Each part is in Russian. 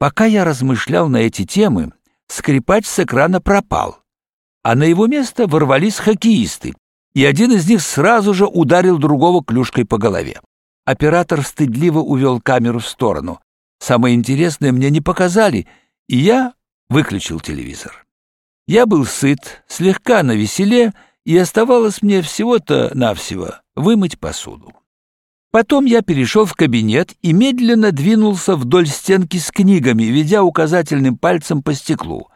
Пока я размышлял на эти темы, скрипач с экрана пропал, а на его место ворвались хоккеисты, и один из них сразу же ударил другого клюшкой по голове. Оператор стыдливо увел камеру в сторону. Самое интересное мне не показали, и я выключил телевизор. Я был сыт, слегка навеселе, и оставалось мне всего-то навсего вымыть посуду. Потом я перешел в кабинет и медленно двинулся вдоль стенки с книгами, ведя указательным пальцем по стеклу.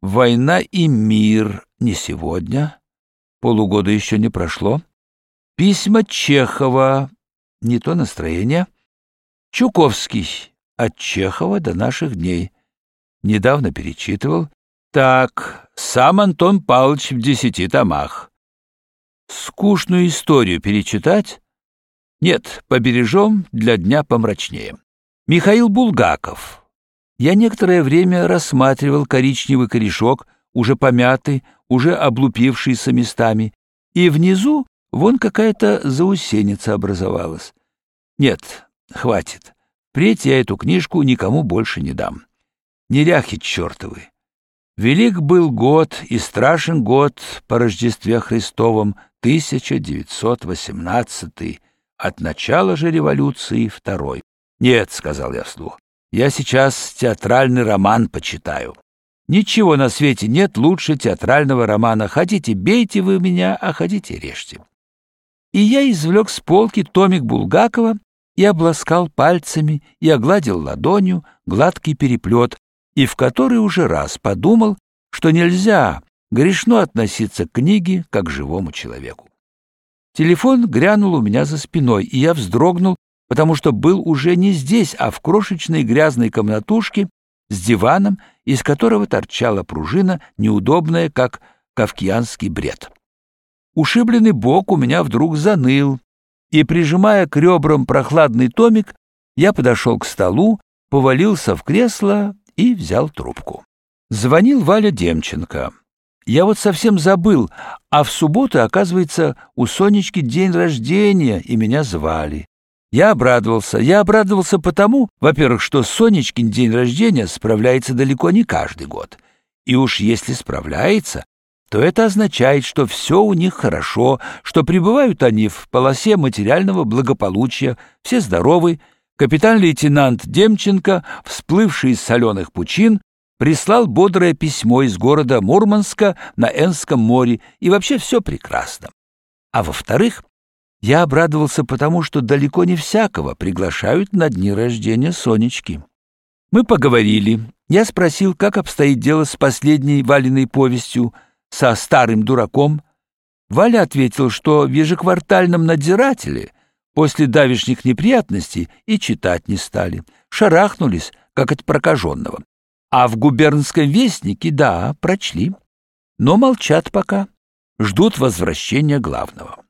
«Война и мир» не сегодня, полугода еще не прошло. Письма Чехова, не то настроение. Чуковский, от Чехова до наших дней. Недавно перечитывал. Так, сам Антон Павлович в десяти томах. Скучную историю перечитать? Нет, побережем для дня помрачнее. Михаил Булгаков. Я некоторое время рассматривал коричневый корешок, уже помятый, уже облупившийся местами, и внизу вон какая-то заусеница образовалась. Нет, хватит. Впредь я эту книжку никому больше не дам. Неряхи чертовы. Велик был год и страшен год по Рождестве Христовом 1918 от начала же революции второй. Нет, сказал я вслух. Я сейчас театральный роман почитаю. Ничего на свете нет лучше театрального романа. Хотите, бейте вы меня, а хотите, режьте. И я извлек с полки томик Булгакова и обласкал пальцами и огладил ладонью гладкий переплет, и в который уже раз подумал, что нельзя грешно относиться к книге как к живому человеку. Телефон грянул у меня за спиной, и я вздрогнул, потому что был уже не здесь, а в крошечной грязной комнатушке с диваном, из которого торчала пружина, неудобная, как кавкианский бред. Ушибленный бок у меня вдруг заныл, и, прижимая к ребрам прохладный томик, я подошел к столу, повалился в кресло и взял трубку. Звонил Валя Демченко. Я вот совсем забыл, а в субботу, оказывается, у Сонечки день рождения, и меня звали. Я обрадовался. Я обрадовался потому, во-первых, что Сонечкин день рождения справляется далеко не каждый год. И уж если справляется, то это означает, что все у них хорошо, что пребывают они в полосе материального благополучия, все здоровы, Капитан-лейтенант Демченко, всплывший из соленых пучин, прислал бодрое письмо из города Мурманска на Энском море, и вообще все прекрасно. А во-вторых, я обрадовался потому, что далеко не всякого приглашают на дни рождения Сонечки. Мы поговорили. Я спросил, как обстоит дело с последней Валиной повестью «Со старым дураком». Валя ответил, что в ежеквартальном надзирателе После давешних неприятностей и читать не стали. Шарахнулись, как от прокаженного. А в губернском вестнике, да, прочли. Но молчат пока. Ждут возвращения главного.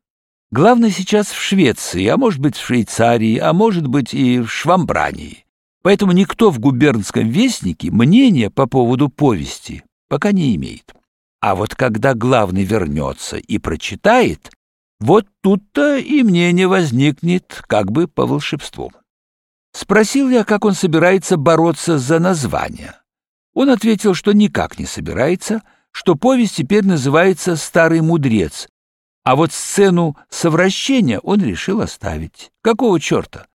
Главный сейчас в Швеции, а может быть в Швейцарии, а может быть и в Швамбрании. Поэтому никто в губернском вестнике мнения по поводу повести пока не имеет. А вот когда главный вернется и прочитает, вот тут-то и мне не возникнет как бы по волшебству. Спросил я, как он собирается бороться за название. Он ответил, что никак не собирается, что повесть теперь называется «Старый мудрец», а вот сцену совращения он решил оставить. Какого черта?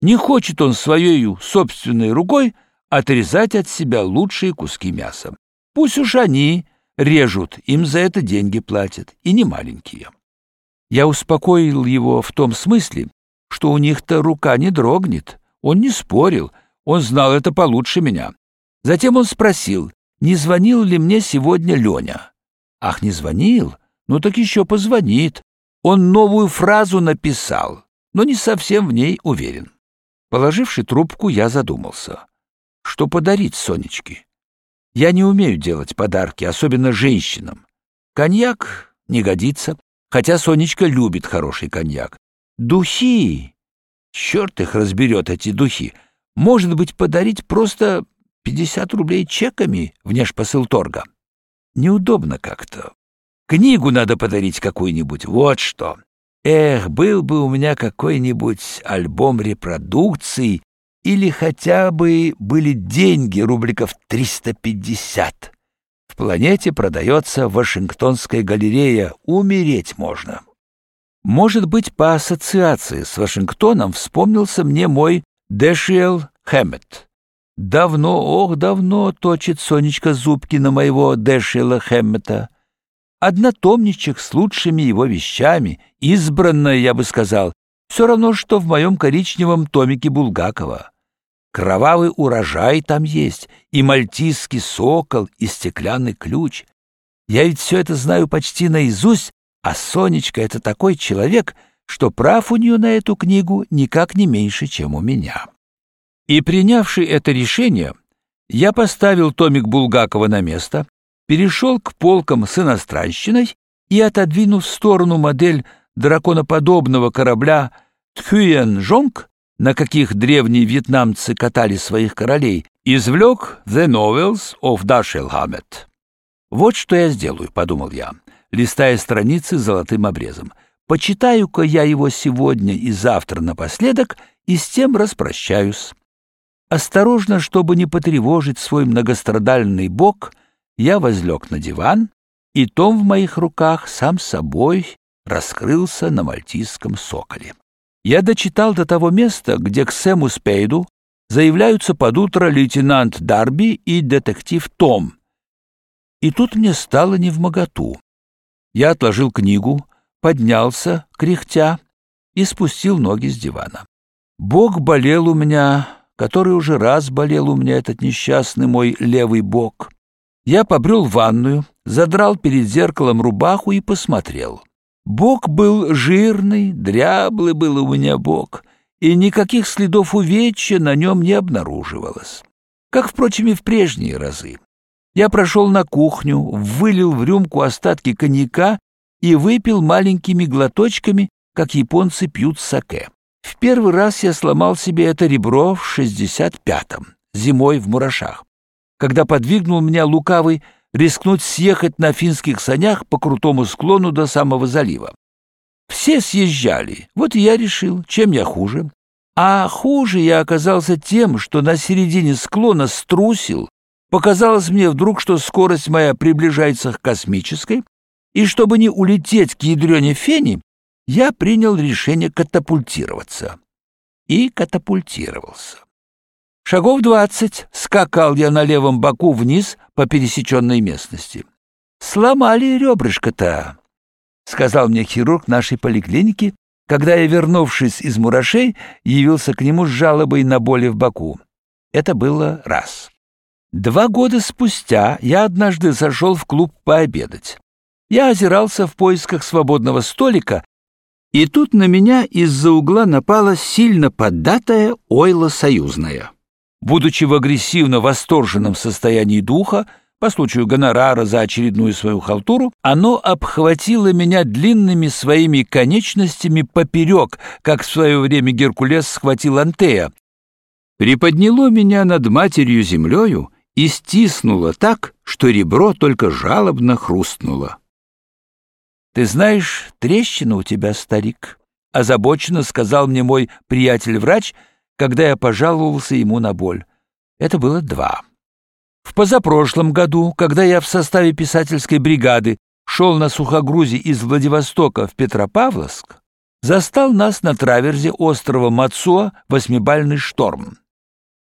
Не хочет он своей собственной рукой отрезать от себя лучшие куски мяса. Пусть уж они режут, им за это деньги платят, и не маленькие. Я успокоил его в том смысле, что у них-то рука не дрогнет. Он не спорил, он знал это получше меня. Затем он спросил, не звонил ли мне сегодня Леня. Ах, не звонил? Ну так еще позвонит. Он новую фразу написал, но не совсем в ней уверен. Положивши трубку, я задумался. Что подарить Сонечке? Я не умею делать подарки, особенно женщинам. Коньяк не годится, хотя Сонечка любит хороший коньяк. Духи! Черт их разберет, эти духи. Может быть, подарить просто пятьдесят рублей чеками внешпосылторга? Неудобно как-то. Книгу надо подарить какую-нибудь, вот что. Эх, был бы у меня какой-нибудь альбом репродукций или хотя бы были деньги рубликов 350. В планете продается Вашингтонская галерея, умереть можно. Может быть, по ассоциации с Вашингтоном вспомнился мне мой Дэшиэл Хэммет. Давно, ох, давно точит Сонечка зубки на моего Дэшиэла Хэммета. Однотомничек с лучшими его вещами, избранное, я бы сказал, все равно, что в моем коричневом томике Булгакова. Кровавый урожай там есть, и мальтийский сокол, и стеклянный ключ. Я ведь все это знаю почти наизусть, а Сонечка — это такой человек, что прав у нее на эту книгу никак не меньше, чем у меня. И принявший это решение, я поставил томик Булгакова на место, перешел к полкам с иностранщиной и, отодвинув в сторону модель драконоподобного корабля Тхюен-Жонг, на каких древние вьетнамцы катали своих королей, извлек «The Novels of Dashiell Hammett». «Вот что я сделаю», — подумал я, листая страницы золотым обрезом. «Почитаю-ка я его сегодня и завтра напоследок, и с тем распрощаюсь». Осторожно, чтобы не потревожить свой многострадальный бок, я возлег на диван, и том в моих руках сам собой раскрылся на мальтийском соколе. Я дочитал до того места, где к Сэму Спейду заявляются под утро лейтенант Дарби и детектив Том. И тут мне стало невмоготу. Я отложил книгу, поднялся, кряхтя, и спустил ноги с дивана. Бог болел у меня, который уже раз болел у меня этот несчастный мой левый бок. Я побрел ванную, задрал перед зеркалом рубаху и посмотрел. Бок был жирный, дряблый был у меня бок, и никаких следов увечья на нем не обнаруживалось. Как, впрочем, и в прежние разы. Я прошел на кухню, вылил в рюмку остатки коньяка и выпил маленькими глоточками, как японцы пьют саке. В первый раз я сломал себе это ребро в шестьдесят пятом, зимой в Мурашах, когда подвигнул меня лукавый рискнуть съехать на финских санях по крутому склону до самого залива. Все съезжали, вот и я решил, чем я хуже. А хуже я оказался тем, что на середине склона струсил, показалось мне вдруг, что скорость моя приближается к космической, и чтобы не улететь к ядрене фени, я принял решение катапультироваться. И катапультировался. Шагов двадцать скакал я на левом боку вниз по пересеченной местности. «Сломали ребрышко-то», — сказал мне хирург нашей поликлиники, когда я, вернувшись из мурашей, явился к нему с жалобой на боли в боку. Это было раз. Два года спустя я однажды зашел в клуб пообедать. Я озирался в поисках свободного столика, и тут на меня из-за угла напала сильно поддатая ойла союзная. Будучи в агрессивно восторженном состоянии духа, по случаю гонорара за очередную свою халтуру, оно обхватило меня длинными своими конечностями поперек, как в свое время Геркулес схватил Антея, приподняло меня над матерью землею и стиснуло так, что ребро только жалобно хрустнуло. «Ты знаешь, трещина у тебя, старик», — озабоченно сказал мне мой приятель-врач — когда я пожаловался ему на боль. Это было два. В позапрошлом году, когда я в составе писательской бригады шел на сухогрузе из Владивостока в Петропавловск, застал нас на траверзе острова Мацуа восьмибальный шторм.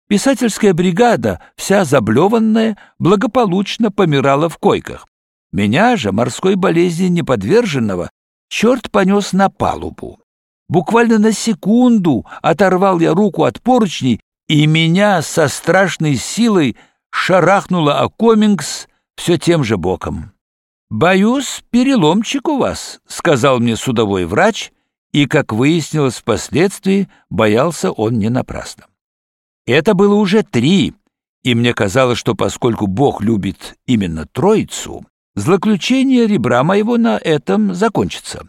Писательская бригада, вся заблеванная, благополучно помирала в койках. Меня же, морской болезни неподверженного, черт понес на палубу. Буквально на секунду оторвал я руку от поручней, и меня со страшной силой шарахнуло о комингс все тем же боком. «Боюсь, переломчик у вас», — сказал мне судовой врач, и, как выяснилось впоследствии, боялся он не напрасно. Это было уже три, и мне казалось, что поскольку Бог любит именно Троицу, злоключение ребра моего на этом закончится.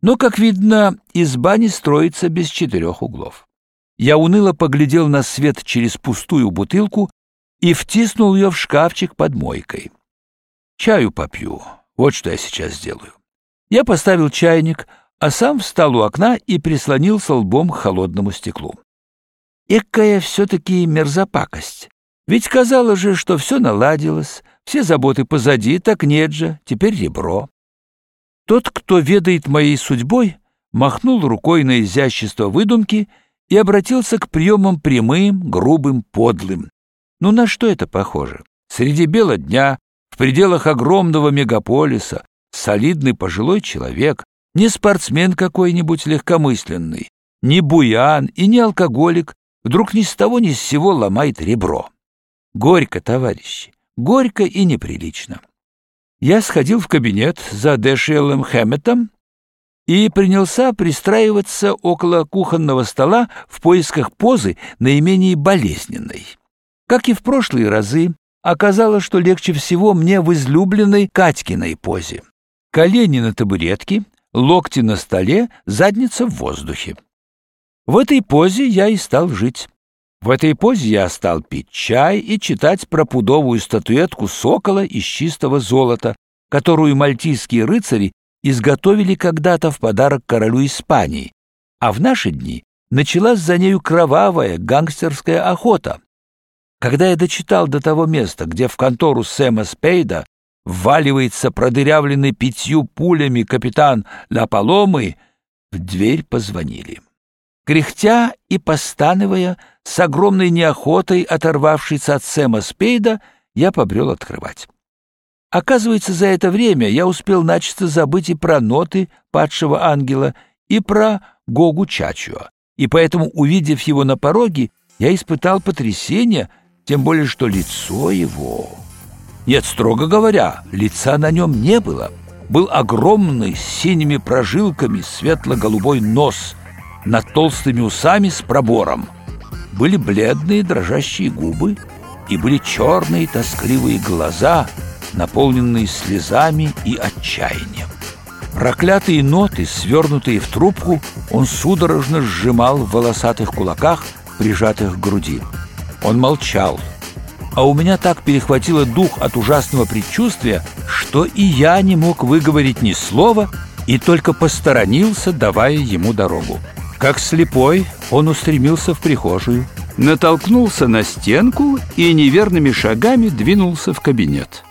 Но, как видно, изба не строится без четырех углов. Я уныло поглядел на свет через пустую бутылку и втиснул ее в шкафчик под мойкой. Чаю попью, вот что я сейчас сделаю. Я поставил чайник, а сам встал у окна и прислонился лбом к холодному стеклу. Экая все-таки мерзопакость. Ведь казалось же, что все наладилось, все заботы позади, так нет же, теперь ребро. Тот, кто ведает моей судьбой, махнул рукой на изящество выдумки и обратился к приемам прямым, грубым, подлым. Ну на что это похоже? Среди бела дня, в пределах огромного мегаполиса, солидный пожилой человек, не спортсмен какой-нибудь легкомысленный, не буян и не алкоголик, вдруг ни с того ни с сего ломает ребро. Горько, товарищи, горько и неприлично. Я сходил в кабинет за Дэшиэлем Хэмметом и принялся пристраиваться около кухонного стола в поисках позы наименее болезненной. Как и в прошлые разы, оказалось, что легче всего мне в излюбленной Катькиной позе. Колени на табуретке, локти на столе, задница в воздухе. В этой позе я и стал жить. В этой позе я стал пить чай и читать про пудовую статуэтку сокола из чистого золота, которую мальтийские рыцари изготовили когда-то в подарок королю Испании, а в наши дни началась за нею кровавая гангстерская охота. Когда я дочитал до того места, где в контору Сэма Спейда вваливается продырявленный пятью пулями капитан Ла Паломы, в дверь позвонили. Кряхтя и постановая, с огромной неохотой оторвавшись от Сэма Спейда, я побрел открывать. Оказывается, за это время я успел начисто забыть и про ноты падшего ангела, и про Гогу Чачуа, и поэтому, увидев его на пороге, я испытал потрясение, тем более что лицо его... Нет, строго говоря, лица на нем не было. Был огромный, с синими прожилками, светло-голубой нос, над толстыми усами с пробором. Были бледные дрожащие губы и были черные тоскливые глаза, наполненные слезами и отчаянием. Проклятые ноты, свернутые в трубку, он судорожно сжимал в волосатых кулаках, прижатых к груди. Он молчал, а у меня так перехватило дух от ужасного предчувствия, что и я не мог выговорить ни слова и только посторонился, давая ему дорогу. Как слепой, он устремился в прихожую, натолкнулся на стенку и неверными шагами двинулся в кабинет.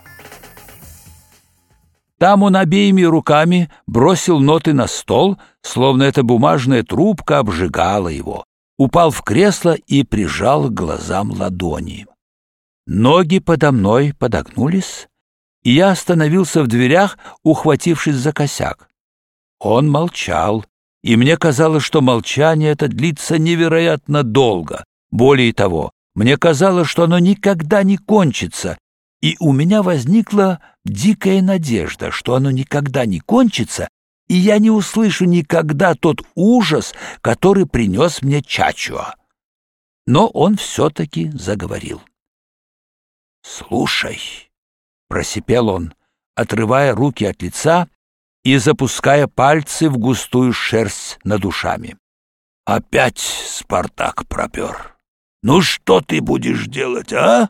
Там он обеими руками бросил ноты на стол, словно эта бумажная трубка обжигала его, упал в кресло и прижал к глазам ладони. Ноги подо мной подогнулись, и я остановился в дверях, ухватившись за косяк. Он молчал, и мне казалось, что молчание это длится невероятно долго. Более того, мне казалось, что оно никогда не кончится, и у меня возникла дикая надежда, что оно никогда не кончится, и я не услышу никогда тот ужас, который принес мне Чачуа. Но он все-таки заговорил. «Слушай», — просипел он, отрывая руки от лица и запуская пальцы в густую шерсть над ушами. «Опять Спартак пропер. Ну что ты будешь делать, а?»